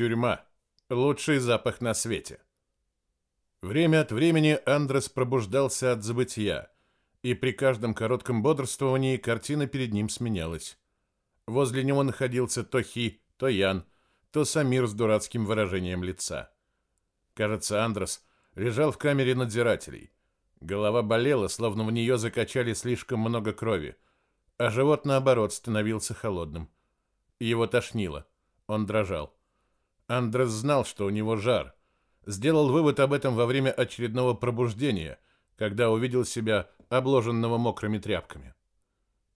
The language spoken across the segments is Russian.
Тюрьма. Лучший запах на свете. Время от времени Андрес пробуждался от забытия, и при каждом коротком бодрствовании картина перед ним сменялась. Возле него находился то Хи, то Ян, то Самир с дурацким выражением лица. Кажется, Андрес лежал в камере надзирателей. Голова болела, словно в нее закачали слишком много крови, а живот, наоборот, становился холодным. Его тошнило. Он дрожал. Андрес знал, что у него жар. Сделал вывод об этом во время очередного пробуждения, когда увидел себя обложенного мокрыми тряпками.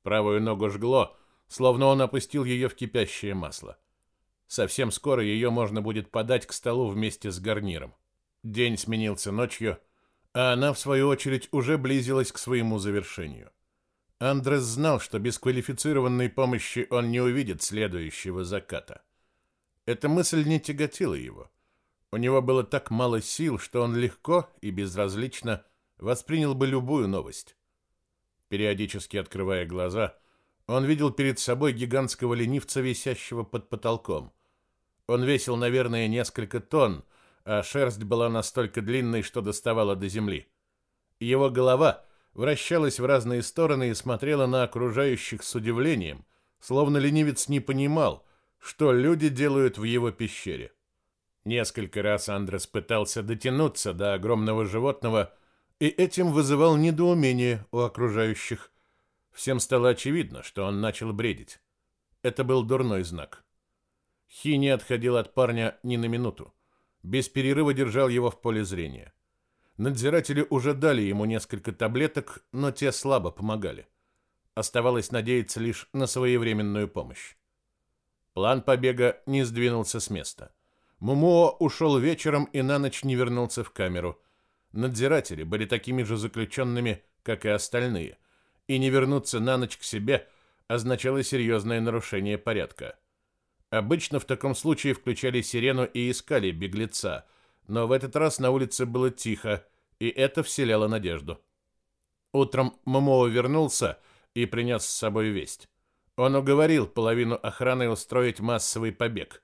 Правую ногу жгло, словно он опустил ее в кипящее масло. Совсем скоро ее можно будет подать к столу вместе с гарниром. День сменился ночью, а она, в свою очередь, уже близилась к своему завершению. Андрес знал, что без квалифицированной помощи он не увидит следующего заката. Эта мысль не тяготила его. У него было так мало сил, что он легко и безразлично воспринял бы любую новость. Периодически открывая глаза, он видел перед собой гигантского ленивца, висящего под потолком. Он весил, наверное, несколько тонн, а шерсть была настолько длинной, что доставала до земли. Его голова вращалась в разные стороны и смотрела на окружающих с удивлением, словно ленивец не понимал, что люди делают в его пещере. Несколько раз Андрес пытался дотянуться до огромного животного и этим вызывал недоумение у окружающих. Всем стало очевидно, что он начал бредить. Это был дурной знак. Хи не отходил от парня ни на минуту. Без перерыва держал его в поле зрения. Надзиратели уже дали ему несколько таблеток, но те слабо помогали. Оставалось надеяться лишь на своевременную помощь. План побега не сдвинулся с места. Мумуо ушел вечером и на ночь не вернулся в камеру. Надзиратели были такими же заключенными, как и остальные, и не вернуться на ночь к себе означало серьезное нарушение порядка. Обычно в таком случае включали сирену и искали беглеца, но в этот раз на улице было тихо, и это вселяло надежду. Утром Мумуо вернулся и принес с собой весть. Он уговорил половину охраны устроить массовый побег.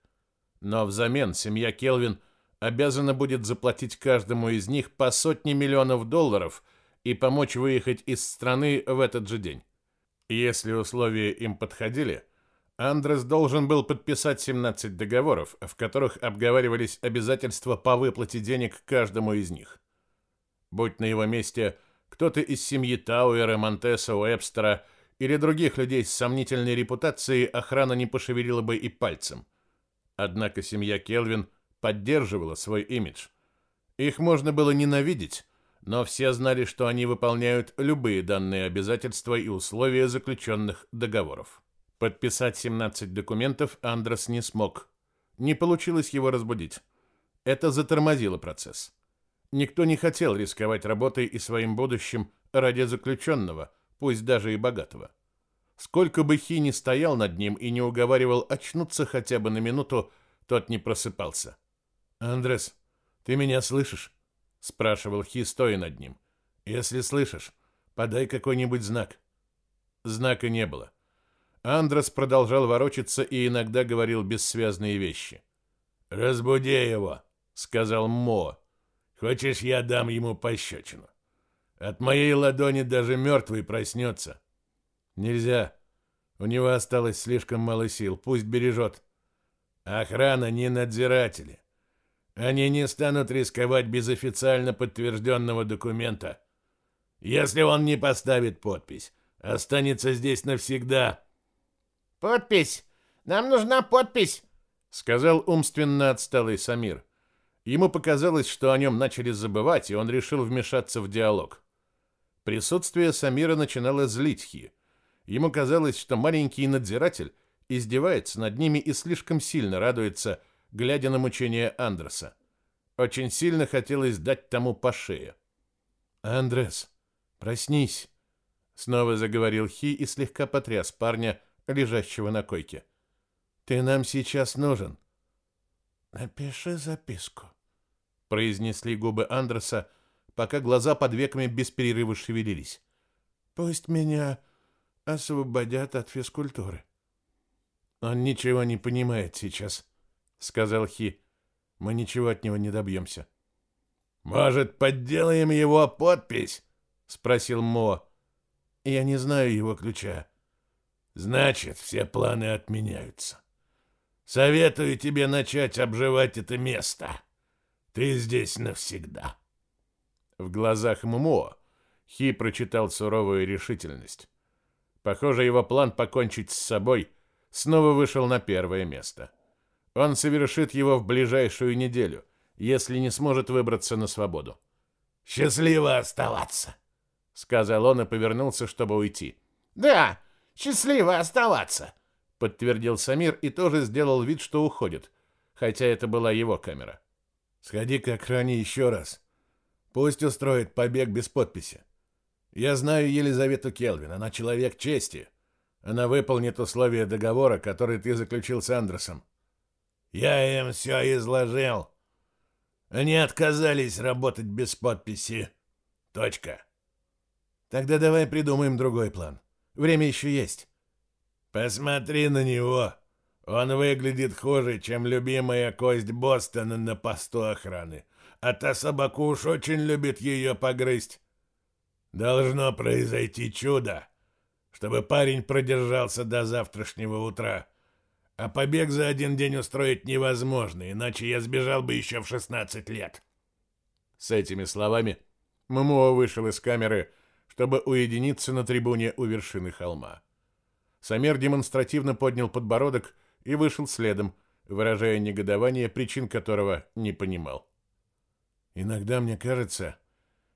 Но взамен семья Келвин обязана будет заплатить каждому из них по сотне миллионов долларов и помочь выехать из страны в этот же день. Если условия им подходили, Андрес должен был подписать 17 договоров, в которых обговаривались обязательства по выплате денег каждому из них. Будь на его месте кто-то из семьи Тауэра, Монтеса, Уэбстера – или других людей с сомнительной репутацией охрана не пошевелила бы и пальцем. Однако семья Келвин поддерживала свой имидж. Их можно было ненавидеть, но все знали, что они выполняют любые данные обязательства и условия заключенных договоров. Подписать 17 документов Андрес не смог. Не получилось его разбудить. Это затормозило процесс. Никто не хотел рисковать работой и своим будущим ради заключенного – пусть даже и богатого. Сколько бы Хи ни стоял над ним и не уговаривал очнуться хотя бы на минуту, тот не просыпался. «Андрес, ты меня слышишь?» — спрашивал Хи, стоя над ним. «Если слышишь, подай какой-нибудь знак». Знака не было. Андрес продолжал ворочаться и иногда говорил бессвязные вещи. «Разбуди его», — сказал Мо. «Хочешь, я дам ему пощечину?» От моей ладони даже мертвый проснется. Нельзя. У него осталось слишком мало сил. Пусть бережет. Охрана не надзиратели. Они не станут рисковать без официально подтвержденного документа. Если он не поставит подпись, останется здесь навсегда. Подпись! Нам нужна подпись! Сказал умственно отсталый Самир. Ему показалось, что о нем начали забывать, и он решил вмешаться в диалог. Присутствие Самира начинало злить Хи. Ему казалось, что маленький надзиратель издевается над ними и слишком сильно радуется, глядя на мучения Андреса. Очень сильно хотелось дать тому по шее. «Андрес, проснись!» Снова заговорил Хи и слегка потряс парня, лежащего на койке. «Ты нам сейчас нужен». «Напиши записку», — произнесли губы Андреса, пока глаза под веками без перерыва шевелились. «Пусть меня освободят от физкультуры». Он ничего не понимает сейчас. сказал Хи. Мы ничего от него не добьемся. Может, подделаем его подпись? спросил Мо. Я не знаю его ключа. Значит, все планы отменяются. Советую тебе начать обживать это место. Ты здесь навсегда. В глазах Мумо Хи прочитал суровую решительность. Похоже, его план покончить с собой снова вышел на первое место. Он совершит его в ближайшую неделю, если не сможет выбраться на свободу. «Счастливо оставаться!» — сказал он и повернулся, чтобы уйти. «Да, счастливо оставаться!» — подтвердил Самир и тоже сделал вид, что уходит, хотя это была его камера. «Сходи к охране еще раз. Пусть устроит побег без подписи. Я знаю Елизавету Келвин, она человек чести. Она выполнит условия договора, который ты заключил с Андерсом. Я им все изложил. Они отказались работать без подписи. Точка. Тогда давай придумаем другой план. Время еще есть. Посмотри на него. Он выглядит хуже, чем любимая кость Бостона на посту охраны. А та собака уж очень любит ее погрызть. Должно произойти чудо, чтобы парень продержался до завтрашнего утра. А побег за один день устроить невозможно, иначе я сбежал бы еще в 16 лет. С этими словами Мумуа вышел из камеры, чтобы уединиться на трибуне у вершины холма. Самер демонстративно поднял подбородок и вышел следом, выражая негодование, причин которого не понимал. «Иногда мне кажется,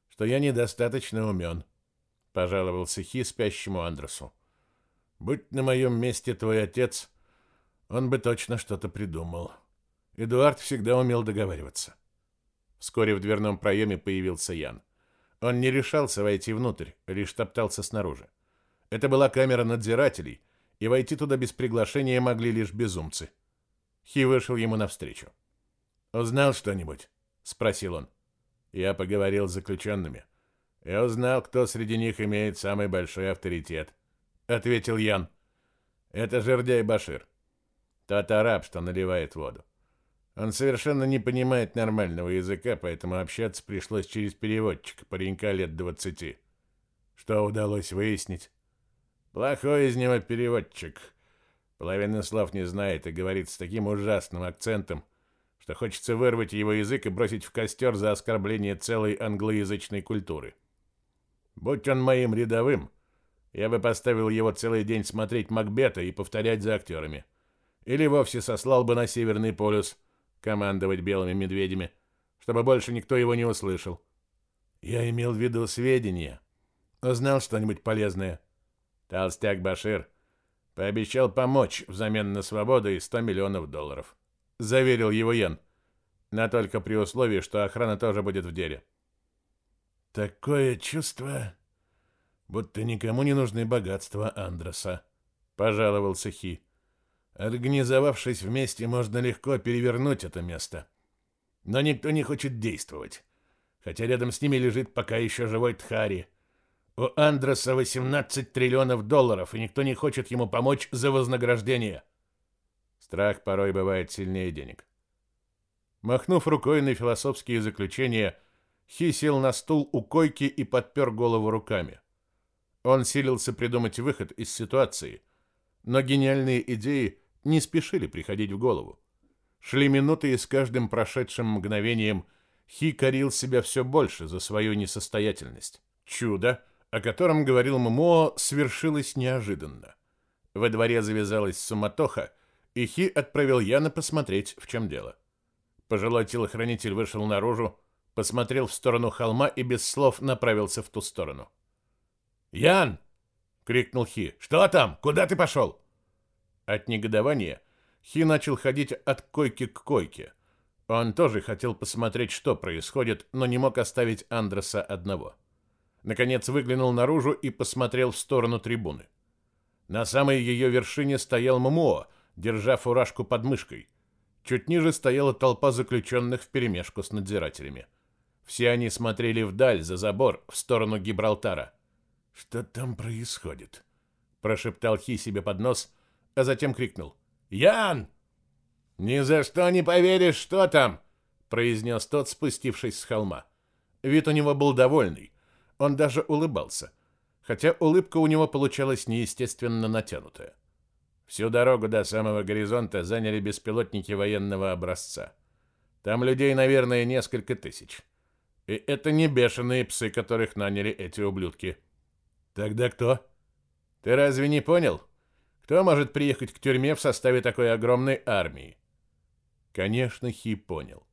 что я недостаточно умен», — пожаловался Хи спящему Андресу. «Будь на моем месте твой отец, он бы точно что-то придумал. Эдуард всегда умел договариваться. Вскоре в дверном проеме появился Ян. Он не решался войти внутрь, лишь топтался снаружи. Это была камера надзирателей, и войти туда без приглашения могли лишь безумцы. Хи вышел ему навстречу. «Узнал что-нибудь?» — спросил он. Я поговорил с заключенными. Я узнал, кто среди них имеет самый большой авторитет. Ответил Ян. Это Жердяй Башир. Тот араб, что наливает воду. Он совершенно не понимает нормального языка, поэтому общаться пришлось через переводчика, паренька лет двадцати. Что удалось выяснить? Плохой из него переводчик. Половины слов не знает и говорит с таким ужасным акцентом, что хочется вырвать его язык и бросить в костер за оскорбление целой англоязычной культуры. Будь он моим рядовым, я бы поставил его целый день смотреть Макбета и повторять за актерами. Или вовсе сослал бы на Северный полюс командовать белыми медведями, чтобы больше никто его не услышал. Я имел в виду сведения. Узнал что-нибудь полезное. Толстяк Башир пообещал помочь взамен на свободу и 100 миллионов долларов. Заверил его Ян. Но только при условии, что охрана тоже будет в деле. Такое чувство, будто никому не нужны богатства Андреса, пожаловался Хи. Организовавшись вместе, можно легко перевернуть это место. Но никто не хочет действовать. Хотя рядом с ними лежит пока еще живой Тхари. У Андреса 18 триллионов долларов, и никто не хочет ему помочь за вознаграждение. Страх порой бывает сильнее денег. Махнув рукой на философские заключения, Хи сел на стул у койки и подпер голову руками. Он силился придумать выход из ситуации, но гениальные идеи не спешили приходить в голову. Шли минуты, и с каждым прошедшим мгновением Хи корил себя все больше за свою несостоятельность. Чудо, о котором говорил Ммо, свершилось неожиданно. Во дворе завязалась суматоха, и Хи отправил Яна посмотреть, в чем дело. Пожилой телохранитель вышел наружу, посмотрел в сторону холма и без слов направился в ту сторону. «Ян!» — крикнул Хи. «Что там? Куда ты пошел?» От негодования Хи начал ходить от койки к койке. Он тоже хотел посмотреть, что происходит, но не мог оставить Андреса одного. Наконец выглянул наружу и посмотрел в сторону трибуны. На самой ее вершине стоял Мумуо, держа фуражку под мышкой. Чуть ниже стояла толпа заключенных вперемешку с надзирателями. Все они смотрели вдаль, за забор, в сторону Гибралтара. «Что там происходит?» – прошептал Хи себе под нос – а затем крикнул «Ян!». «Ни за что не поверишь, что там!» — произнес тот, спустившись с холма. Вид у него был довольный. Он даже улыбался. Хотя улыбка у него получалась неестественно натянутая. Всю дорогу до самого горизонта заняли беспилотники военного образца. Там людей, наверное, несколько тысяч. И это не бешеные псы, которых наняли эти ублюдки. Тогда кто? Ты разве не понял? Кто может приехать к тюрьме в составе такой огромной армии? Конечно, Хи понял.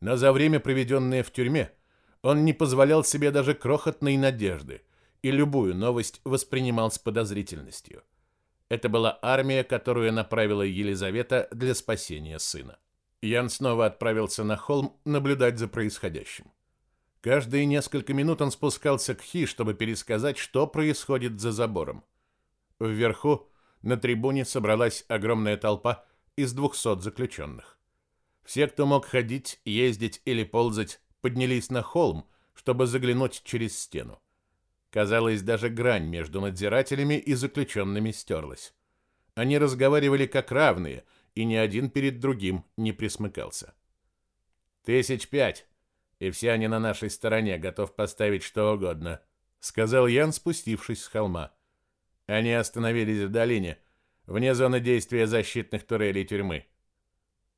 Но за время, проведенное в тюрьме, он не позволял себе даже крохотной надежды и любую новость воспринимал с подозрительностью. Это была армия, которую направила Елизавета для спасения сына. Ян снова отправился на холм наблюдать за происходящим. Каждые несколько минут он спускался к Хи, чтобы пересказать, что происходит за забором. Вверху, на трибуне, собралась огромная толпа из двухсот заключенных. Все, кто мог ходить, ездить или ползать, поднялись на холм, чтобы заглянуть через стену. Казалось, даже грань между надзирателями и заключенными стерлась. Они разговаривали как равные, и ни один перед другим не присмыкался. «Тысяч пять!» и все они на нашей стороне, готов поставить что угодно», — сказал Ян, спустившись с холма. Они остановились в долине, вне зоны действия защитных турелей тюрьмы.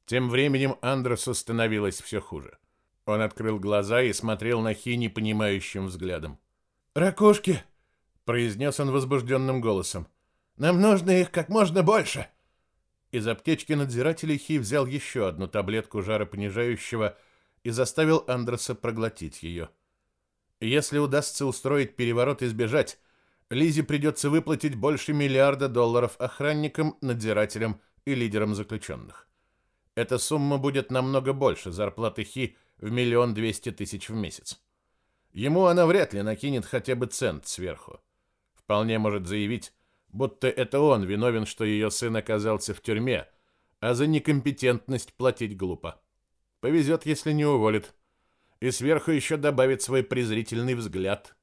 Тем временем Андресу становилось все хуже. Он открыл глаза и смотрел на Хи непонимающим взглядом. «Ракушки!» — произнес он возбужденным голосом. «Нам нужно их как можно больше!» Из аптечки надзирателей Хи взял еще одну таблетку жаропонижающего и заставил Андреса проглотить ее. Если удастся устроить переворот и сбежать, Лизе придется выплатить больше миллиарда долларов охранникам, надзирателям и лидерам заключенных. Эта сумма будет намного больше зарплаты Хи в миллион двести тысяч в месяц. Ему она вряд ли накинет хотя бы цент сверху. Вполне может заявить, будто это он виновен, что ее сын оказался в тюрьме, а за некомпетентность платить глупо. Повезет, если не уволит. И сверху еще добавит свой презрительный взгляд.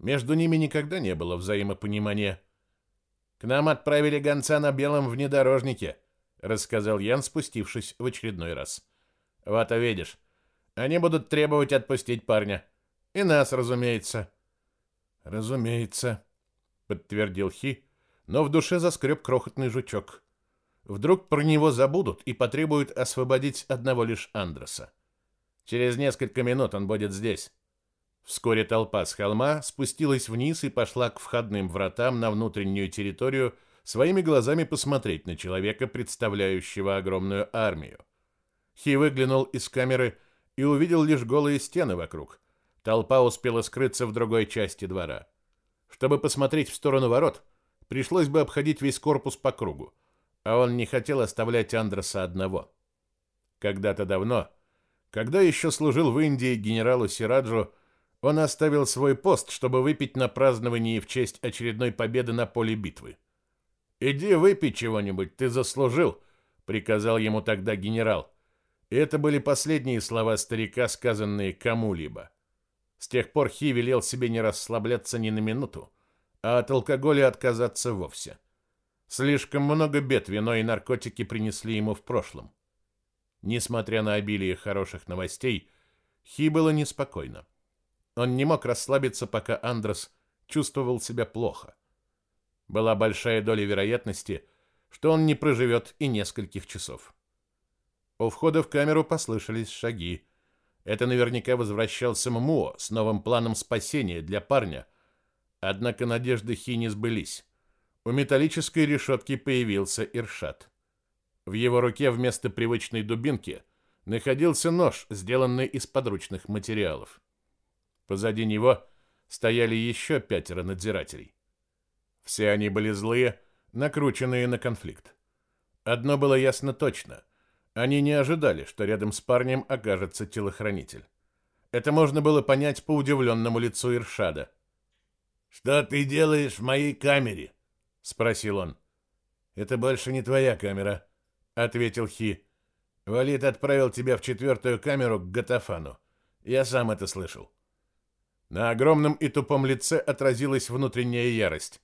Между ними никогда не было взаимопонимания. «К нам отправили гонца на белом внедорожнике», — рассказал Ян, спустившись в очередной раз. «Вот увидишь. Они будут требовать отпустить парня. И нас, разумеется». «Разумеется», — подтвердил Хи, но в душе заскреб крохотный жучок. Вдруг про него забудут и потребуют освободить одного лишь Андреса. Через несколько минут он будет здесь. Вскоре толпа с холма спустилась вниз и пошла к входным вратам на внутреннюю территорию своими глазами посмотреть на человека, представляющего огромную армию. Хи выглянул из камеры и увидел лишь голые стены вокруг. Толпа успела скрыться в другой части двора. Чтобы посмотреть в сторону ворот, пришлось бы обходить весь корпус по кругу а он не хотел оставлять Андреса одного. Когда-то давно, когда еще служил в Индии генералу Сираджу, он оставил свой пост, чтобы выпить на праздновании в честь очередной победы на поле битвы. «Иди выпей чего-нибудь, ты заслужил», — приказал ему тогда генерал. И это были последние слова старика, сказанные кому-либо. С тех пор Хи велел себе не расслабляться ни на минуту, а от алкоголя отказаться вовсе. Слишком много бед вино и наркотики принесли ему в прошлом. Несмотря на обилие хороших новостей, Хи было неспокойно. Он не мог расслабиться, пока Андрес чувствовал себя плохо. Была большая доля вероятности, что он не проживет и нескольких часов. У входа в камеру послышались шаги. Это наверняка возвращался Муо с новым планом спасения для парня. Однако надежды Хи не сбылись. У металлической решетки появился Иршат. В его руке вместо привычной дубинки находился нож, сделанный из подручных материалов. Позади него стояли еще пятеро надзирателей. Все они были злые, накрученные на конфликт. Одно было ясно точно. Они не ожидали, что рядом с парнем окажется телохранитель. Это можно было понять по удивленному лицу Иршада. «Что ты делаешь в моей камере?» спросил он. Это больше не твоя камера, ответил Хи. Валид отправил тебя в четвертую камеру к Гатафану. Я сам это слышал. На огромном и тупом лице отразилась внутренняя ярость.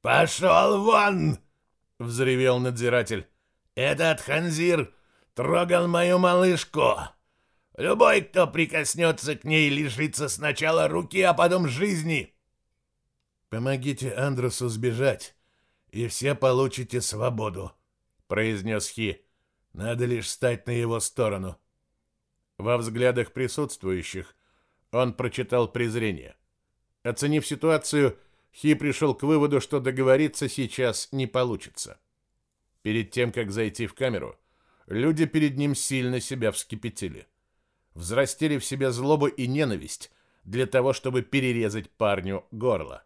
«Пошел вон!» — взревел надзиратель. Этот Ханзир трогал мою малышку. Любой, кто прикоснется к ней, лишится сначала руки, а потом жизни. Помогите Андресу сбежать, и все получите свободу, произнес Хи. Надо лишь стать на его сторону. Во взглядах присутствующих он прочитал презрение. Оценив ситуацию, Хи пришел к выводу, что договориться сейчас не получится. Перед тем, как зайти в камеру, люди перед ним сильно себя вскипятили взрастили в себе злобу и ненависть для того, чтобы перерезать парню горло.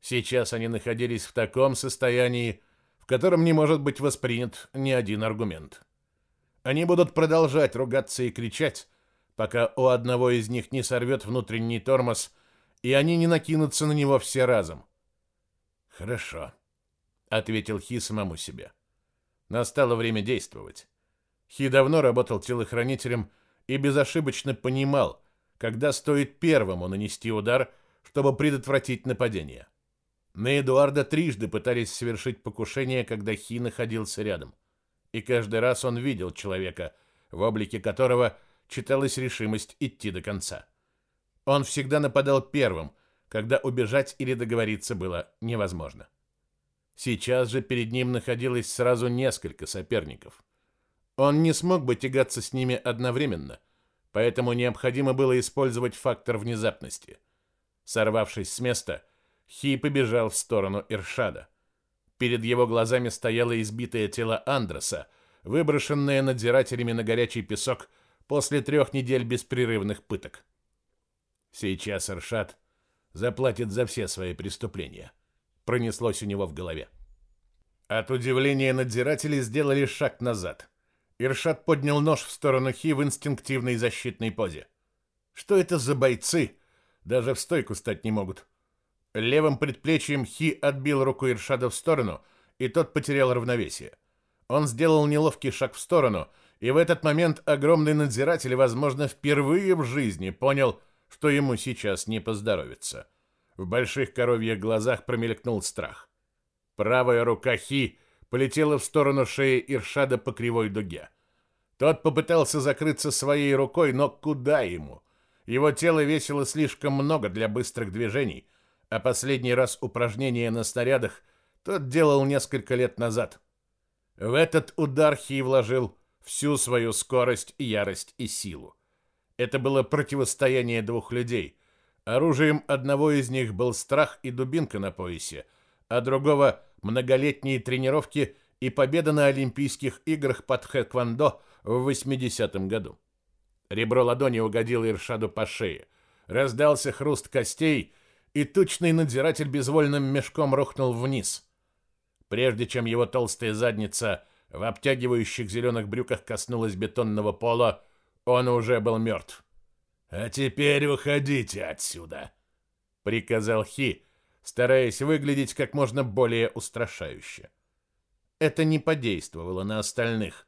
Сейчас они находились в таком состоянии, в котором не может быть воспринят ни один аргумент. Они будут продолжать ругаться и кричать, пока у одного из них не сорвет внутренний тормоз, и они не накинутся на него все разом. «Хорошо», — ответил Хи самому себе. Настало время действовать. Хи давно работал телохранителем и безошибочно понимал, когда стоит первому нанести удар, чтобы предотвратить нападение. На Эдуарда трижды пытались совершить покушение, когда Хи находился рядом. И каждый раз он видел человека, в облике которого читалась решимость идти до конца. Он всегда нападал первым, когда убежать или договориться было невозможно. Сейчас же перед ним находилось сразу несколько соперников. Он не смог бы тягаться с ними одновременно, поэтому необходимо было использовать фактор внезапности. Сорвавшись с места, Хи побежал в сторону Иршада. Перед его глазами стояло избитое тело Андреса, выброшенное надзирателями на горячий песок после трех недель беспрерывных пыток. Сейчас Иршад заплатит за все свои преступления. Пронеслось у него в голове. От удивления надзиратели сделали шаг назад. Иршат поднял нож в сторону Хи в инстинктивной защитной позе. Что это за бойцы? Даже в стойку стать не могут. Левым предплечьем Хи отбил руку Иршада в сторону, и тот потерял равновесие. Он сделал неловкий шаг в сторону, и в этот момент огромный надзиратель, возможно, впервые в жизни понял, что ему сейчас не поздоровится. В больших коровьих глазах промелькнул страх. Правая рука Хи полетела в сторону шеи Иршада по кривой дуге. Тот попытался закрыться своей рукой, но куда ему? Его тело весило слишком много для быстрых движений, а последний раз упражнение на снарядах тот делал несколько лет назад. В этот удар Хи вложил всю свою скорость, ярость и силу. Это было противостояние двух людей. Оружием одного из них был страх и дубинка на поясе, а другого многолетние тренировки и победа на Олимпийских играх под хэквондо в 80-м году. Ребро ладони угодило Иршаду по шее. Раздался хруст костей, и тучный надзиратель безвольным мешком рухнул вниз. Прежде чем его толстая задница в обтягивающих зеленых брюках коснулась бетонного пола, он уже был мертв. «А теперь уходите отсюда», — приказал Хи, стараясь выглядеть как можно более устрашающе. Это не подействовало на остальных.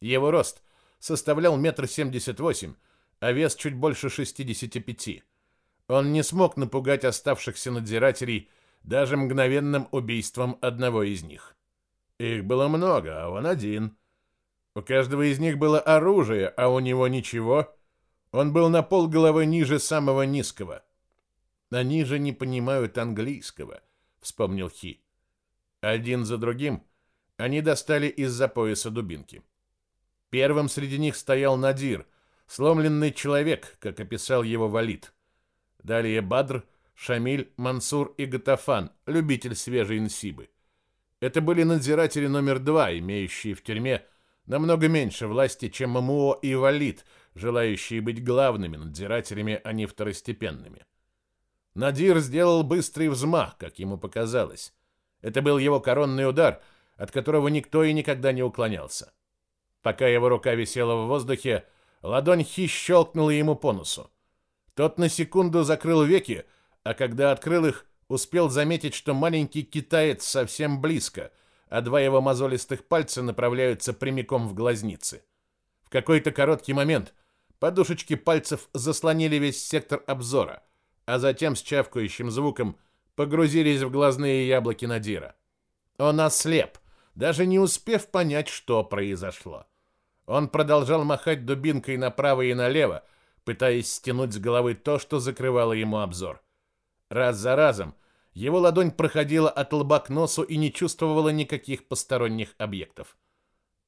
Его рост составлял метр семьдесят восемь, а вес чуть больше шестидесяти пяти. Он не смог напугать оставшихся надзирателей даже мгновенным убийством одного из них. Их было много, а он один. У каждого из них было оружие, а у него ничего. Он был на пол головы ниже самого низкого — они же не понимают английского, вспомнил Хи. Один за другим они достали из-за пояса дубинки. Первым среди них стоял Надир, сломленный человек, как описал его Валид. Далее Бадр, Шамиль, Мансур и Гатафан, любитель свежей инсибы. Это были надзиратели номер два, имеющие в тюрьме намного меньше власти, чем Мамуо и Валид, желающие быть главными надзирателями, а не второстепенными. Надир сделал быстрый взмах, как ему показалось. Это был его коронный удар, от которого никто и никогда не уклонялся. Пока его рука висела в воздухе, ладонь Хи щелкнула ему по носу. Тот на секунду закрыл веки, а когда открыл их, успел заметить, что маленький китаец совсем близко, а два его мозолистых пальца направляются прямиком в глазницы. В какой-то короткий момент подушечки пальцев заслонили весь сектор обзора — а затем с чавкающим звуком погрузились в глазные яблоки Надира. Он ослеп, даже не успев понять, что произошло. Он продолжал махать дубинкой направо и налево, пытаясь стянуть с головы то, что закрывало ему обзор. Раз за разом его ладонь проходила от лба к носу и не чувствовала никаких посторонних объектов.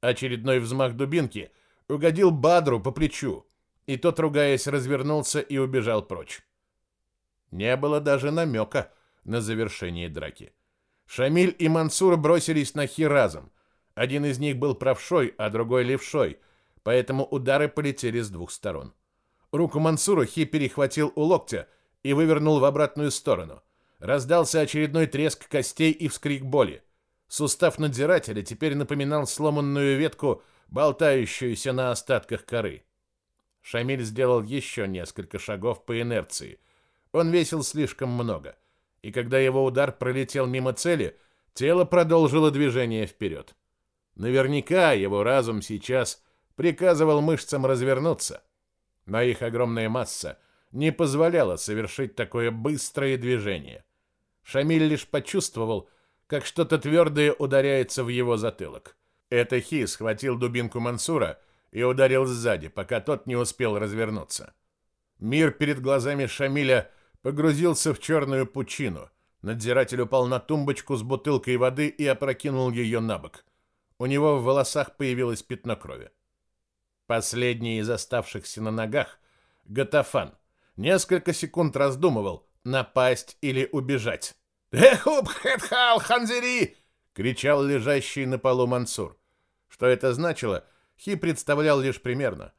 Очередной взмах дубинки угодил Бадру по плечу, и тот, ругаясь, развернулся и убежал прочь. Не было даже намека на завершение драки. Шамиль и Мансур бросились на Хи. Один из них был правшой, а другой левшой, поэтому удары полетели с двух сторон. Руку Мансура Хи перехватил у локтя и вывернул в обратную сторону. Раздался очередной треск костей и вскрик боли. Сустав надзирателя теперь напоминал сломанную ветку, болтающуюся на остатках коры. Шамиль сделал еще несколько шагов по инерции. Он весил слишком много, и когда его удар пролетел мимо цели, тело продолжило движение вперед. Наверняка его разум сейчас приказывал мышцам развернуться, но их огромная масса не позволяла совершить такое быстрое движение. Шамиль лишь почувствовал, как что-то твердое ударяется в его затылок. Это Хи схватил дубинку Мансура и ударил сзади, пока тот не успел развернуться. Мир перед глазами Шамиля погрузился в черную пучину. Надзиратель упал на тумбочку с бутылкой воды и опрокинул ее на бок. У него в волосах появилось пятно крови. Последний из оставшихся на ногах, Гатафан, несколько секунд раздумывал, напасть или убежать. «Эхуб хетхал ханзери!» — кричал лежащий на полу Мансур. Что это значило, Хи представлял лишь примерно.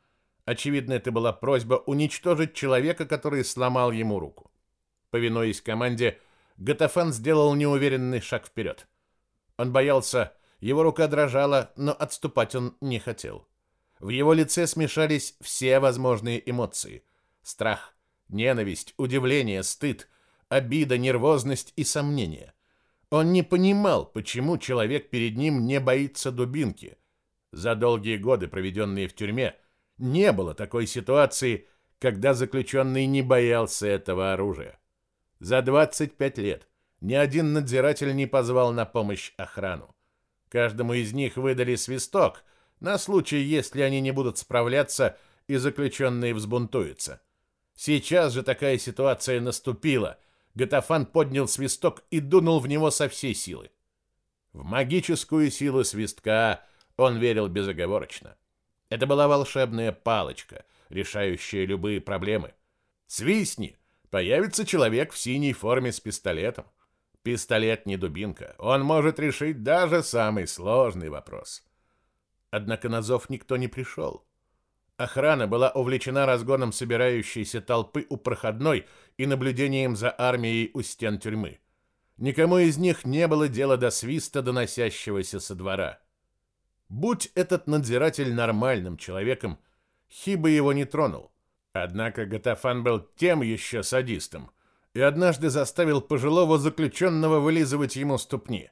Очевидно, это была просьба уничтожить человека, который сломал ему руку. Повинуясь команде, Гатафан сделал неуверенный шаг вперед. Он боялся, его рука дрожала, но отступать он не хотел. В его лице смешались все возможные эмоции. Страх, ненависть, удивление, стыд, обида, нервозность и сомнение. Он не понимал, почему человек перед ним не боится дубинки. За долгие годы, проведенные в тюрьме, не было такой ситуации, когда заключенный не боялся этого оружия. За 25 лет ни один надзиратель не позвал на помощь охрану. Каждому из них выдали свисток на случай, если они не будут справляться и заключенные взбунтуются. Сейчас же такая ситуация наступила. Гатафан поднял свисток и дунул в него со всей силы. В магическую силу свистка он верил безоговорочно. Это была волшебная палочка, решающая любые проблемы. Свистни, появится человек в синей форме с пистолетом. Пистолет не дубинка, он может решить даже самый сложный вопрос. Однако на зов никто не пришел. Охрана была увлечена разгоном собирающейся толпы у проходной и наблюдением за армией у стен тюрьмы. Никому из них не было дела до свиста, доносящегося со двора. Будь этот надзиратель нормальным человеком, Хиба его не тронул. Однако Гатафан был тем еще садистом и однажды заставил пожилого заключенного вылизывать ему ступни.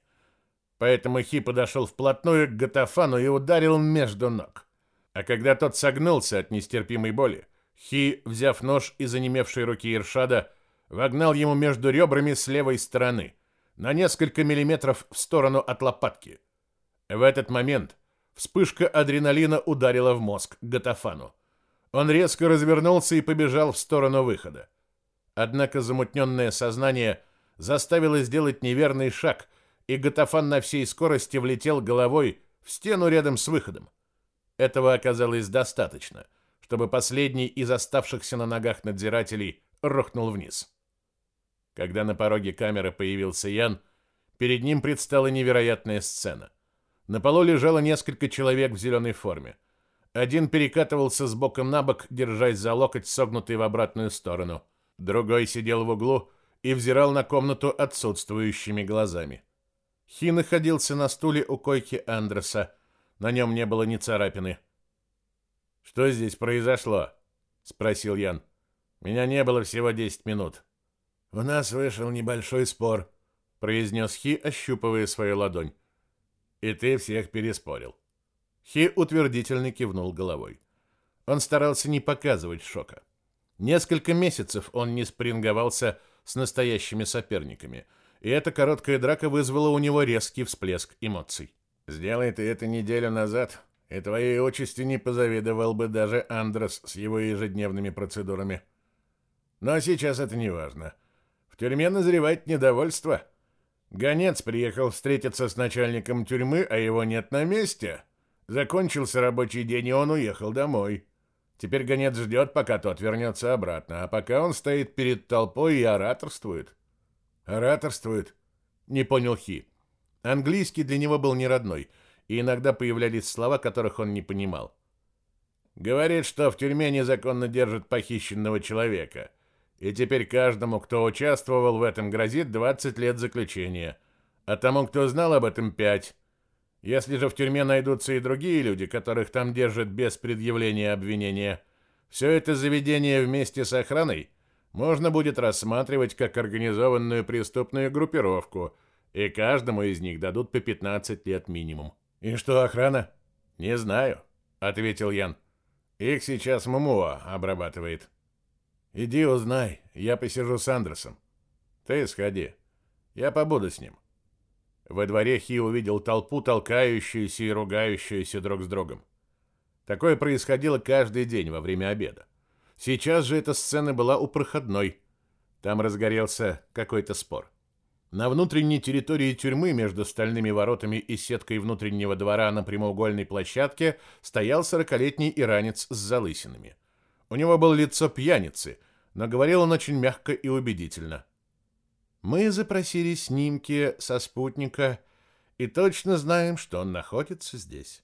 Поэтому Хи подошел вплотную к Гатафану и ударил между ног. А когда тот согнулся от нестерпимой боли, Хи, взяв нож из онемевшей руки Иршада, вогнал ему между ребрами с левой стороны, на несколько миллиметров в сторону от лопатки. В этот момент вспышка адреналина ударила в мозг Гатафану. Он резко развернулся и побежал в сторону выхода. Однако замутненное сознание заставило сделать неверный шаг, и Гатафан на всей скорости влетел головой в стену рядом с выходом. Этого оказалось достаточно, чтобы последний из оставшихся на ногах надзирателей рухнул вниз. Когда на пороге камеры появился Ян, перед ним предстала невероятная сцена. На полу лежало несколько человек в зеленой форме. Один перекатывался с боком на бок, держась за локоть, согнутый в обратную сторону. Другой сидел в углу и взирал на комнату отсутствующими глазами. Хи находился на стуле у койки Андреса, на нем не было ни царапины. «Что здесь произошло?» — спросил Ян. «Меня не было всего десять минут». «У нас вышел небольшой спор», — произнес Хи, ощупывая свою ладонь. «И ты всех переспорил». Хи утвердительно кивнул головой. Он старался не показывать шока. Несколько месяцев он не спринговался с настоящими соперниками, и эта короткая драка вызвала у него резкий всплеск эмоций. Сделай ты это неделю назад, и твоей участи не позавидовал бы даже Андрес с его ежедневными процедурами. Но сейчас это не важно. В тюрьме назревает недовольство. Гонец приехал встретиться с начальником тюрьмы, а его нет на месте. Закончился рабочий день, и он уехал домой. Теперь гонец ждет, пока тот вернется обратно, а пока он стоит перед толпой и ораторствует. Ораторствует? Не понял Хи. Английский для него был не родной, и иногда появлялись слова, которых он не понимал. Говорит, что в тюрьме незаконно держат похищенного человека, и теперь каждому, кто участвовал в этом, грозит 20 лет заключения, а тому, кто знал об этом, 5. Если же в тюрьме найдутся и другие люди, которых там держат без предъявления обвинения, все это заведение вместе с охраной можно будет рассматривать как организованную преступную группировку – и каждому из них дадут по 15 лет минимум. И что охрана? Не знаю, ответил Ян. Их сейчас Мумуа обрабатывает. Иди узнай, я посижу с Андерсом. Ты сходи. Я побуду с ним. Во дворе Хи увидел толпу, толкающуюся и ругающуюся друг с другом. Такое происходило каждый день во время обеда. Сейчас же эта сцена была у проходной. Там разгорелся какой-то спор. На внутренней территории тюрьмы между стальными воротами и сеткой внутреннего двора на прямоугольной площадке стоял сорокалетний иранец с залысинами. У него было лицо пьяницы, но говорил он очень мягко и убедительно. Мы запросили снимки со спутника и точно знаем, что он находится здесь.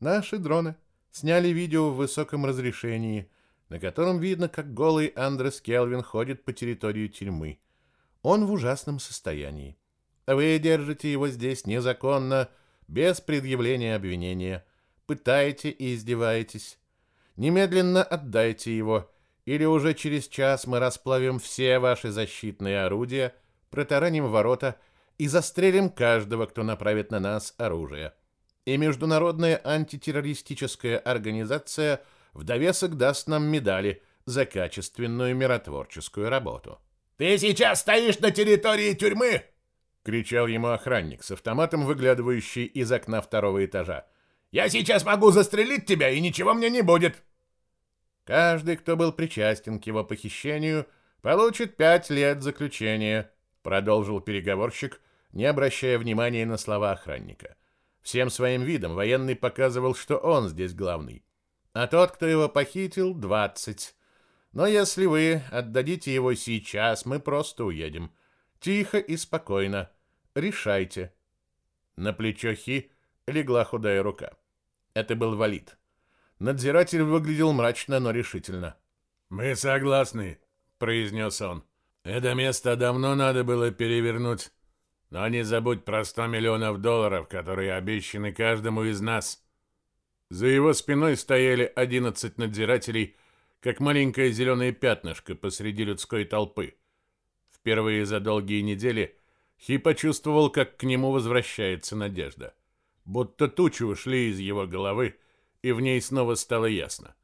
Наши дроны сняли видео в высоком разрешении, на котором видно, как голый Андрес Келвин ходит по территории тюрьмы. Он в ужасном состоянии. Вы держите его здесь незаконно, без предъявления обвинения. Пытаете и издеваетесь. Немедленно отдайте его, или уже через час мы расплавим все ваши защитные орудия, протараним ворота и застрелим каждого, кто направит на нас оружие. И Международная антитеррористическая организация в довесок даст нам медали за качественную миротворческую работу. «Ты сейчас стоишь на территории тюрьмы!» — кричал ему охранник с автоматом, выглядывающий из окна второго этажа. «Я сейчас могу застрелить тебя, и ничего мне не будет!» «Каждый, кто был причастен к его похищению, получит пять лет заключения», — продолжил переговорщик, не обращая внимания на слова охранника. Всем своим видом военный показывал, что он здесь главный. А тот, кто его похитил, двадцать. Но если вы отдадите его сейчас, мы просто уедем. Тихо и спокойно. Решайте. На плечо Хи легла худая рука. Это был валид. Надзиратель выглядел мрачно, но решительно. «Мы согласны», — произнес он. «Это место давно надо было перевернуть. Но не забудь про сто миллионов долларов, которые обещаны каждому из нас». За его спиной стояли одиннадцать надзирателей как маленькое зеленое пятнышко посреди людской толпы. Впервые за долгие недели Хи почувствовал, как к нему возвращается надежда. Будто тучи ушли из его головы, и в ней снова стало ясно.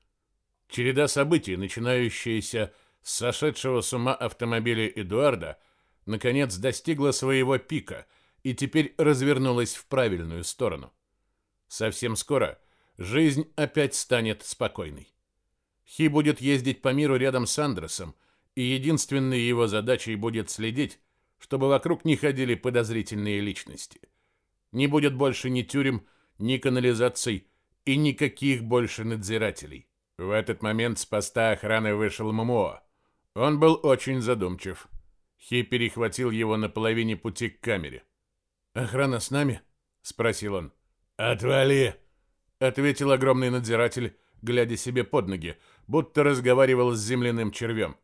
Череда событий, начинающаяся с сошедшего с ума автомобиля Эдуарда, наконец достигла своего пика и теперь развернулась в правильную сторону. Совсем скоро жизнь опять станет спокойной. Хи будет ездить по миру рядом с Андресом, и единственной его задачей будет следить, чтобы вокруг не ходили подозрительные личности. Не будет больше ни тюрем, ни канализаций и никаких больше надзирателей. В этот момент с поста охраны вышел Мумуа. Он был очень задумчив. Хи перехватил его на половине пути к камере. «Охрана с нами?» — спросил он. «Отвали!» — ответил огромный надзиратель, глядя себе под ноги, будто разговаривал с земляным червем.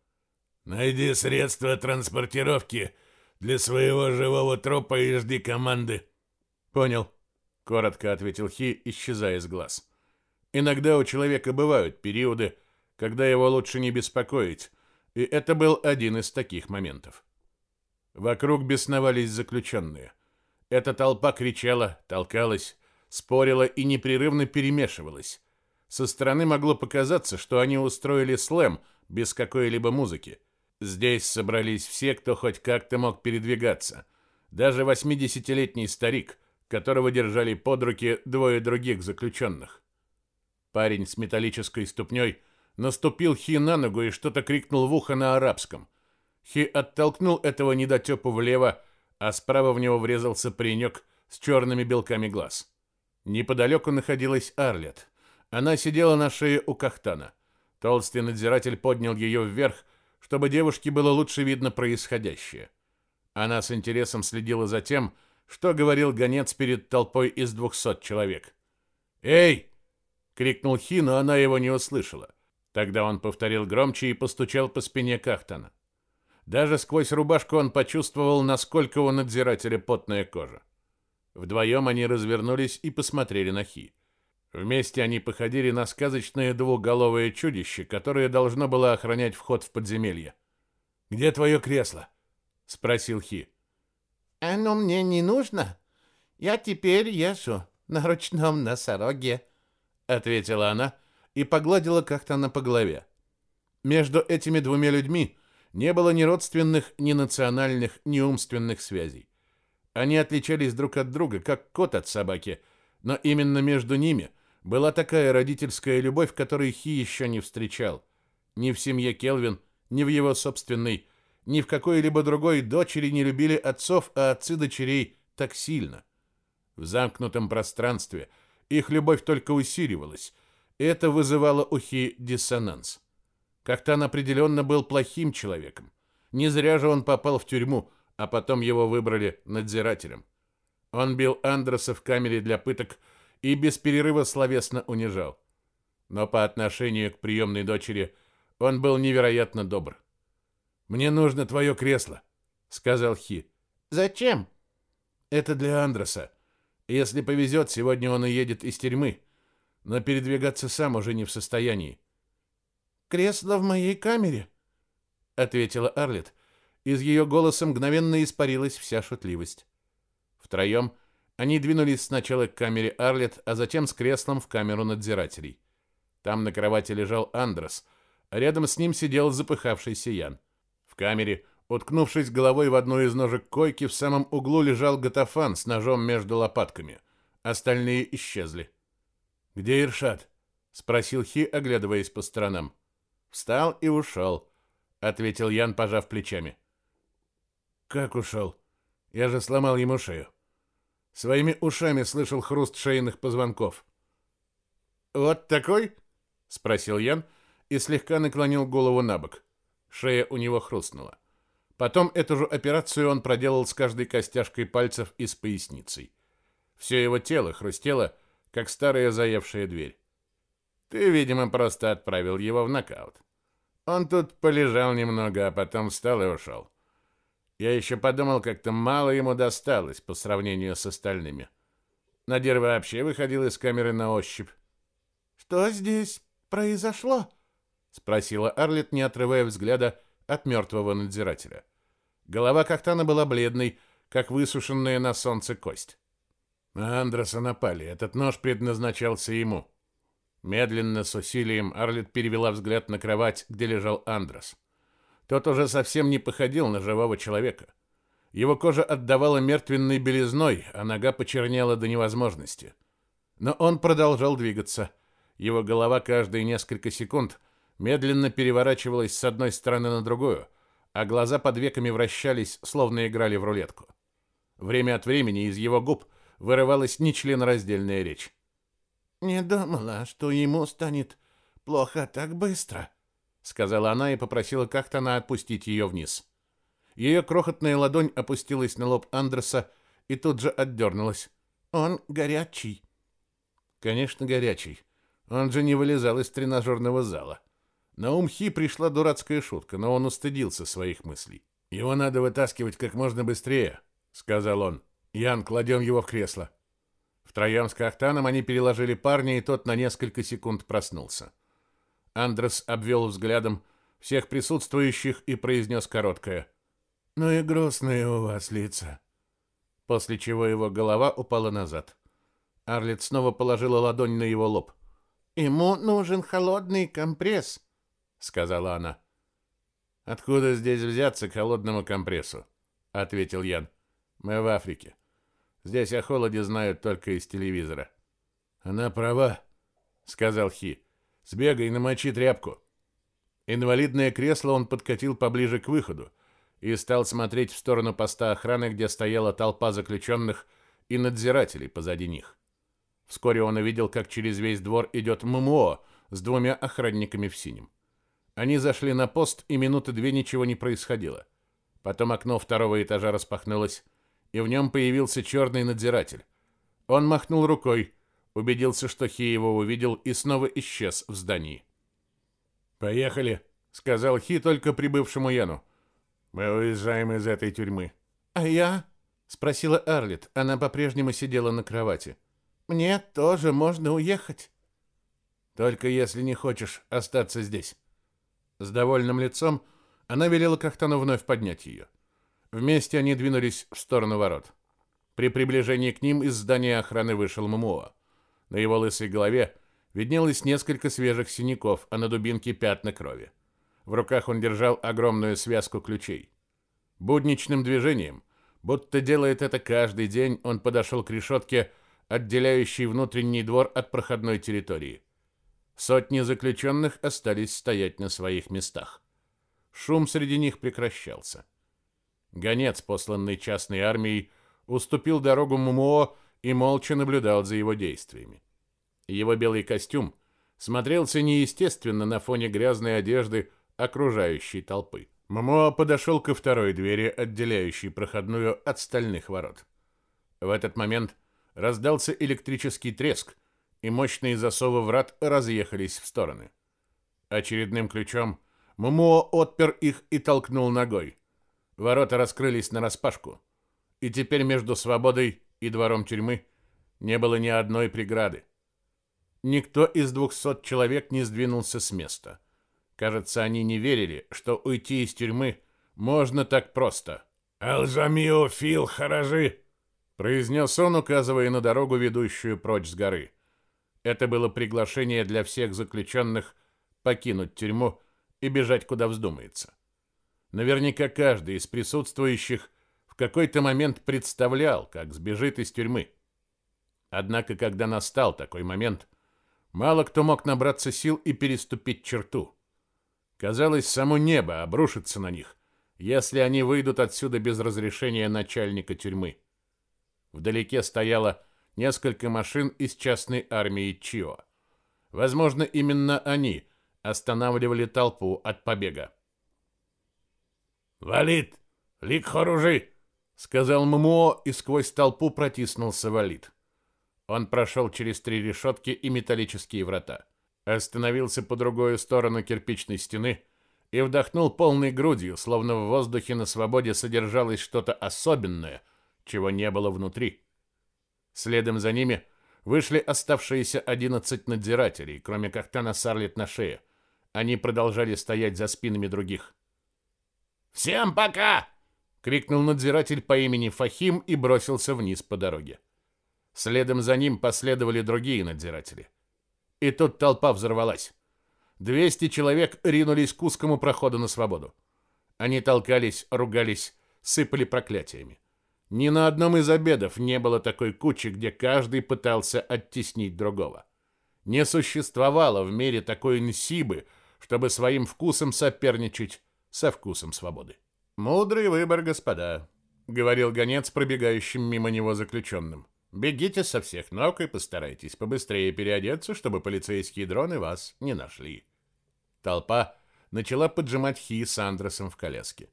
«Найди средства транспортировки для своего живого трупа и жди команды». «Понял», — коротко ответил Хи, исчезая из глаз. «Иногда у человека бывают периоды, когда его лучше не беспокоить, и это был один из таких моментов». Вокруг бесновались заключенные. Эта толпа кричала, толкалась, спорила и непрерывно перемешивалась. Со стороны могло показаться, что они устроили слэм без какой-либо музыки. Здесь собрались все, кто хоть как-то мог передвигаться. Даже 80-летний старик, которого держали под руки двое других заключенных. Парень с металлической ступней наступил Хи на ногу и что-то крикнул в ухо на арабском. Хи оттолкнул этого недотепу влево, а справа в него врезался паренек с черными белками глаз. Неподалеку находилась Арлет. Она сидела на шее у Кахтана. Толстый надзиратель поднял ее вверх, чтобы девушке было лучше видно происходящее. Она с интересом следила за тем, что говорил гонец перед толпой из двухсот человек. «Эй!» — крикнул Хи, но она его не услышала. Тогда он повторил громче и постучал по спине Кахтана. Даже сквозь рубашку он почувствовал, насколько у надзирателя потная кожа. Вдвоем они развернулись и посмотрели на Хи. Вместе они походили на сказочное двухголовое чудище, которое должно было охранять вход в подземелье. «Где твое кресло?» — спросил Хи. «Оно мне не нужно. Я теперь езжу на ручном носороге», — ответила она и погладила как-то по голове. Между этими двумя людьми не было ни родственных, ни национальных, ни умственных связей. Они отличались друг от друга, как кот от собаки, но именно между ними была такая родительская любовь, которой Хи еще не встречал. Ни в семье Келвин, ни в его собственной, ни в какой-либо другой дочери не любили отцов, а отцы дочерей так сильно. В замкнутом пространстве их любовь только усиливалась. Это вызывало у Хи диссонанс. Он определенно был плохим человеком. Не зря же он попал в тюрьму, а потом его выбрали надзирателем. Он бил Андреса в камере для пыток и без перерыва словесно унижал. Но по отношению к приемной дочери он был невероятно добр. «Мне нужно твое кресло», — сказал Хи. «Зачем?» «Это для Андреса. Если повезет, сегодня он уедет из тюрьмы, но передвигаться сам уже не в состоянии». «Кресло в моей камере», — ответила Арлет, из ее голоса мгновенно испарилась вся шутливость. Втроем они двинулись сначала к камере Арлет, а затем с креслом в камеру надзирателей. Там на кровати лежал Андрес, а рядом с ним сидел запыхавшийся Ян. В камере, уткнувшись головой в одну из ножек койки, в самом углу лежал Гатафан с ножом между лопатками. Остальные исчезли. «Где Иршат?» — спросил Хи, оглядываясь по сторонам. «Встал и ушел», — ответил Ян, пожав плечами. Как ушел? Я же сломал ему шею. Своими ушами слышал хруст шейных позвонков. Вот такой? спросил Ян и слегка наклонил голову на бок. Шея у него хрустнула. Потом эту же операцию он проделал с каждой костяшкой пальцев и с поясницей. Все его тело хрустело, как старая заевшая дверь. Ты, видимо, просто отправил его в нокаут. Он тут полежал немного, а потом встал и ушел. Я еще подумал, как-то мало ему досталось по сравнению с остальными. Надир вообще выходил из камеры на ощупь. «Что здесь произошло?» — спросила Арлет, не отрывая взгляда от мертвого надзирателя. Голова Кахтана была бледной, как высушенная на солнце кость. На Андреса напали. Этот нож предназначался ему. Медленно, с усилием, Арлет перевела взгляд на кровать, где лежал Андрес. Тот уже совсем не походил на живого человека. Его кожа отдавала мертвенной белизной, а нога почернела до невозможности. Но он продолжал двигаться. Его голова каждые несколько секунд медленно переворачивалась с одной стороны на другую, а глаза под веками вращались, словно играли в рулетку. Время от времени из его губ вырывалась нечленораздельная речь. «Не думала, что ему станет плохо так быстро», сказала она и попросила как-то на отпустить ее вниз. Ее крохотная ладонь опустилась на лоб Андреса и тут же отдернулась. Он горячий. Конечно, горячий. Он же не вылезал из тренажерного зала. На ум пришла дурацкая шутка, но он устыдился своих мыслей. «Его надо вытаскивать как можно быстрее», — сказал он. «Ян, кладем его в кресло». Втроем с Кахтаном они переложили парня, и тот на несколько секунд проснулся. Андрес обвел взглядом всех присутствующих и произнес короткое «Ну и грустные у вас лица», после чего его голова упала назад. Арлет снова положила ладонь на его лоб. «Ему нужен холодный компресс», — сказала она. «Откуда здесь взяться холодному компрессу?» — ответил Ян. «Мы в Африке. Здесь о холоде знают только из телевизора. Она права, сказал Хи. Сбегай, намочи тряпку. Инвалидное кресло он подкатил поближе к выходу и стал смотреть в сторону поста охраны, где стояла толпа заключенных и надзирателей позади них. Вскоре он увидел, как через весь двор идет ММО с двумя охранниками в синем. Они зашли на пост, и минуты две ничего не происходило. Потом окно второго этажа распахнулось, и в нем появился черный надзиратель. Он махнул рукой, убедился, что Хи его увидел, и снова исчез в здании. «Поехали», — сказал Хи только прибывшему Яну. Мы уезжаем из этой тюрьмы. А я? спросила Арлет. Она по-прежнему сидела на кровати. Мне тоже можно уехать. Только если не хочешь остаться здесь. С довольным лицом она велела Кахтану вновь поднять ее. Вместе они двинулись в сторону ворот. При приближении к ним из здания охраны вышел Мумуа. На его лысой голове виднелось несколько свежих синяков, а на дубинке пятна крови. В руках он держал огромную связку ключей. Будничным движением, будто делает это каждый день, он подошел к решетке, отделяющей внутренний двор от проходной территории. Сотни заключенных остались стоять на своих местах. Шум среди них прекращался. Гонец, посланный частной армией, уступил дорогу Мумуо и молча наблюдал за его действиями. Его белый костюм смотрелся неестественно на фоне грязной одежды окружающей толпы. Мамуа подошел ко второй двери, отделяющей проходную от стальных ворот. В этот момент раздался электрический треск, и мощные засовы врат разъехались в стороны. Очередным ключом Мумуо отпер их и толкнул ногой. Ворота раскрылись нараспашку, и теперь между свободой и двором тюрьмы не было ни одной преграды. Никто из двухсот человек не сдвинулся с места. Кажется, они не верили, что уйти из тюрьмы можно так просто. «Алжамио Фил Харажи!» произнес он, указывая на дорогу, ведущую прочь с горы. Это было приглашение для всех заключенных покинуть тюрьму и бежать, куда вздумается. Наверняка каждый из присутствующих в какой-то момент представлял, как сбежит из тюрьмы. Однако, когда настал такой момент, мало кто мог набраться сил и переступить черту. Казалось, само небо обрушится на них, если они выйдут отсюда без разрешения начальника тюрьмы. Вдалеке стояло несколько машин из частной армии Чио. Возможно, именно они останавливали толпу от побега. «Валит! Лик Хоружи!» — сказал Ммо, и сквозь толпу протиснулся Валит. Он прошел через три решетки и металлические врата остановился по другую сторону кирпичной стены и вдохнул полной грудью, словно в воздухе на свободе содержалось что-то особенное, чего не было внутри. Следом за ними вышли оставшиеся одиннадцать надзирателей, кроме Кахтана Сарлет на шее. Они продолжали стоять за спинами других. «Всем пока!» — крикнул надзиратель по имени Фахим и бросился вниз по дороге. Следом за ним последовали другие надзиратели. И тут толпа взорвалась. Двести человек ринулись к узкому проходу на свободу. Они толкались, ругались, сыпали проклятиями. Ни на одном из обедов не было такой кучи, где каждый пытался оттеснить другого. Не существовало в мире такой нсибы, чтобы своим вкусом соперничать со вкусом свободы. «Мудрый выбор, господа», — говорил гонец пробегающим мимо него заключенным. Бегите со всех ног и постарайтесь побыстрее переодеться, чтобы полицейские дроны вас не нашли. Толпа начала поджимать Хи с Андресом в коляске.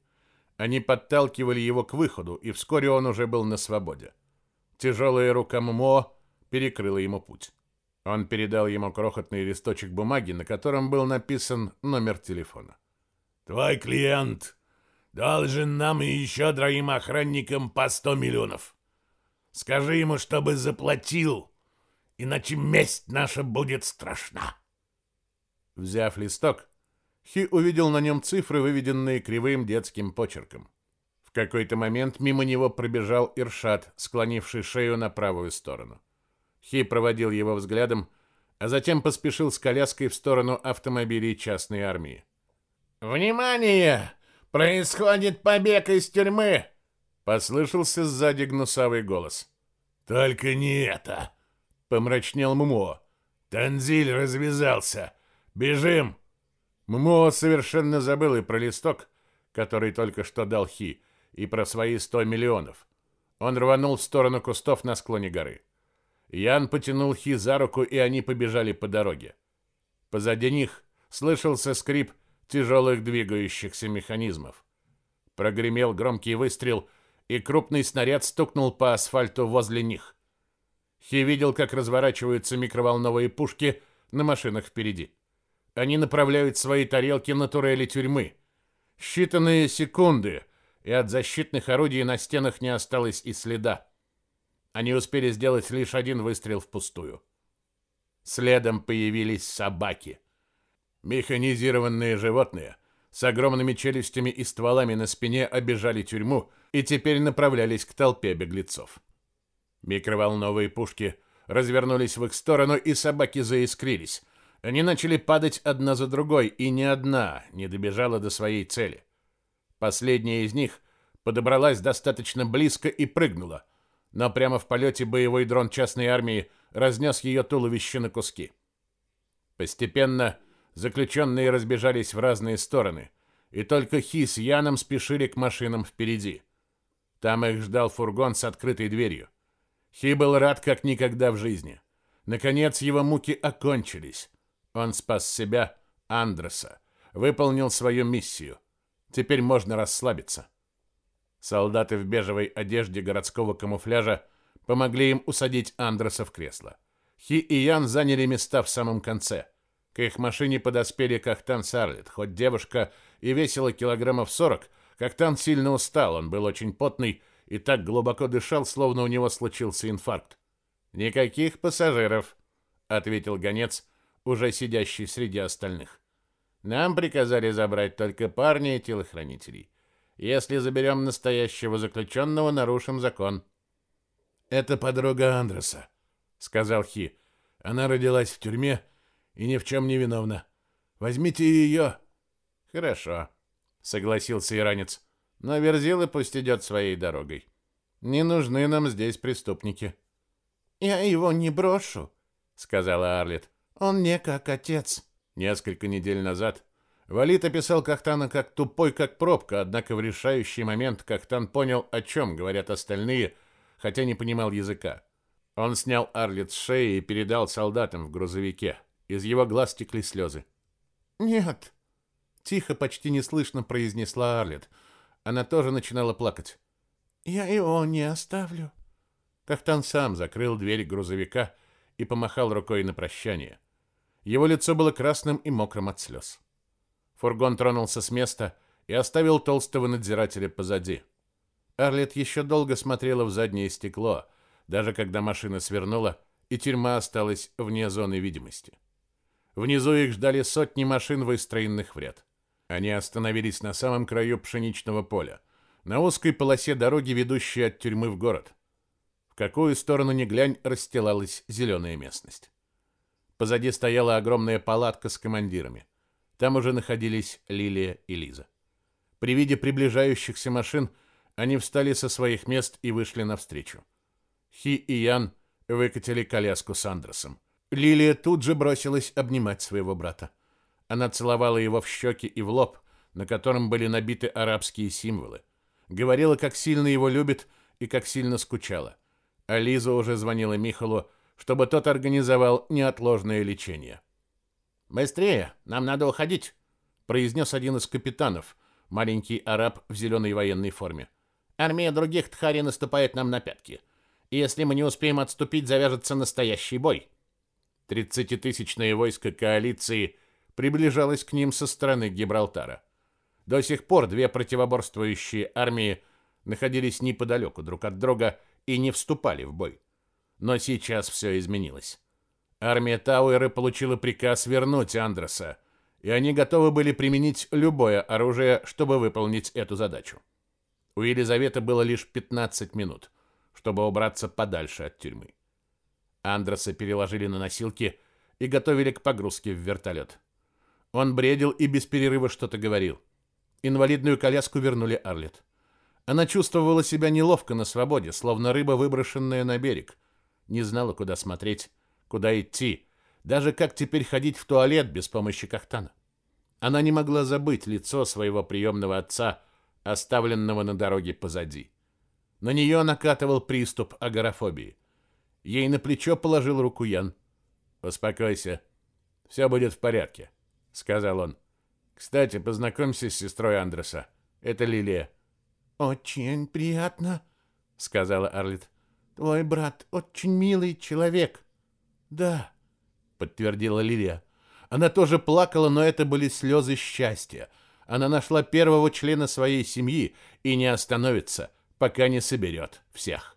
Они подталкивали его к выходу, и вскоре он уже был на свободе. Тяжелая рука Мумо перекрыла ему путь. Он передал ему крохотный листочек бумаги, на котором был написан номер телефона. «Твой клиент должен нам и еще троим охранникам по сто миллионов. Скажи ему, чтобы заплатил, иначе месть наша будет страшна. Взяв листок, Хи увидел на нем цифры, выведенные кривым детским почерком. В какой-то момент мимо него пробежал Иршат, склонивший шею на правую сторону. Хи проводил его взглядом, а затем поспешил с коляской в сторону автомобилей частной армии. «Внимание! Происходит побег из тюрьмы!» Послышался сзади гнусавый голос. «Только не это!» — помрачнел Ммо. «Танзиль развязался! Бежим!» Ммо совершенно забыл и про листок, который только что дал Хи, и про свои сто миллионов. Он рванул в сторону кустов на склоне горы. Ян потянул Хи за руку, и они побежали по дороге. Позади них слышался скрип тяжелых двигающихся механизмов. Прогремел громкий выстрел, и крупный снаряд стукнул по асфальту возле них. Хи видел, как разворачиваются микроволновые пушки на машинах впереди. Они направляют свои тарелки на турели тюрьмы. Считанные секунды, и от защитных орудий на стенах не осталось и следа. Они успели сделать лишь один выстрел впустую. Следом появились собаки. Механизированные животные с огромными челюстями и стволами на спине обежали тюрьму и теперь направлялись к толпе беглецов. Микроволновые пушки развернулись в их сторону, и собаки заискрились. Они начали падать одна за другой, и ни одна не добежала до своей цели. Последняя из них подобралась достаточно близко и прыгнула, но прямо в полете боевой дрон частной армии разнес ее туловище на куски. Постепенно заключенные разбежались в разные стороны, и только Хи с Яном спешили к машинам впереди. Там их ждал фургон с открытой дверью. Хи был рад как никогда в жизни. Наконец его муки окончились. Он спас себя, Андреса, выполнил свою миссию. Теперь можно расслабиться. Солдаты в бежевой одежде городского камуфляжа помогли им усадить Андреса в кресло. Хи и Ян заняли места в самом конце. К их машине подоспели Кахтан Сарлет. Хоть девушка и весила килограммов сорок, Кахтан сильно устал, он был очень потный и так глубоко дышал, словно у него случился инфаркт. «Никаких пассажиров», — ответил гонец, уже сидящий среди остальных. «Нам приказали забрать только парня и телохранителей. Если заберем настоящего заключенного, нарушим закон». «Это подруга Андреса», — сказал Хи. «Она родилась в тюрьме и ни в чем не виновна. Возьмите ее». «Хорошо», — согласился иранец. «Но Верзила пусть идет своей дорогой. Не нужны нам здесь преступники». «Я его не брошу», — сказала Арлет. «Он не как отец». Несколько недель назад Валит описал Кахтана как тупой, как пробка, однако в решающий момент Кахтан понял, о чем говорят остальные, хотя не понимал языка. Он снял Арлет с шеи и передал солдатам в грузовике. Из его глаз текли слезы. «Нет», — тихо, почти неслышно произнесла Арлет. Она тоже начинала плакать. «Я его не оставлю». Кахтан сам закрыл дверь грузовика и помахал рукой на прощание. Его лицо было красным и мокрым от слез. Фургон тронулся с места и оставил толстого надзирателя позади. Арлет еще долго смотрела в заднее стекло, даже когда машина свернула, и тюрьма осталась вне зоны видимости. Внизу их ждали сотни машин, выстроенных в ряд. Они остановились на самом краю пшеничного поля, на узкой полосе дороги, ведущей от тюрьмы в город. В какую сторону ни глянь, расстилалась зеленая местность. Позади стояла огромная палатка с командирами. Там уже находились Лилия и Лиза. При виде приближающихся машин они встали со своих мест и вышли навстречу. Хи и Ян выкатили коляску с Андресом. Лилия тут же бросилась обнимать своего брата. Она целовала его в щеки и в лоб, на котором были набиты арабские символы. Говорила, как сильно его любит и как сильно скучала. А Лиза уже звонила Михалу, чтобы тот организовал неотложное лечение. «Быстрее, нам надо уходить», — произнес один из капитанов, маленький араб в зеленой военной форме. «Армия других Тхари наступает нам на пятки. И если мы не успеем отступить, завяжется настоящий бой». Тридцатитысячное войско коалиции приближалось к ним со стороны Гибралтара. До сих пор две противоборствующие армии находились неподалеку друг от друга не вступали в бой. Но сейчас все изменилось. Армия Тауэра получила приказ вернуть Андреса, и они готовы были применить любое оружие, чтобы выполнить эту задачу. У Елизаветы было лишь 15 минут, чтобы убраться подальше от тюрьмы. Андреса переложили на носилки и готовили к погрузке в вертолет. Он бредил и без перерыва что-то говорил. Инвалидную коляску вернули Арлет. Она чувствовала себя неловко на свободе, словно рыба, выброшенная на берег – не знала, куда смотреть, куда идти, даже как теперь ходить в туалет без помощи Кахтана. Она не могла забыть лицо своего приемного отца, оставленного на дороге позади. На нее накатывал приступ агорафобии. Ей на плечо положил руку Ян. «Успокойся, все будет в порядке», — сказал он. «Кстати, познакомься с сестрой Андреса. Это Лилия». «Очень приятно», — сказала Арлит. «Твой брат очень милый человек». «Да», — подтвердила Лилия. Она тоже плакала, но это были слезы счастья. Она нашла первого члена своей семьи и не остановится, пока не соберет всех.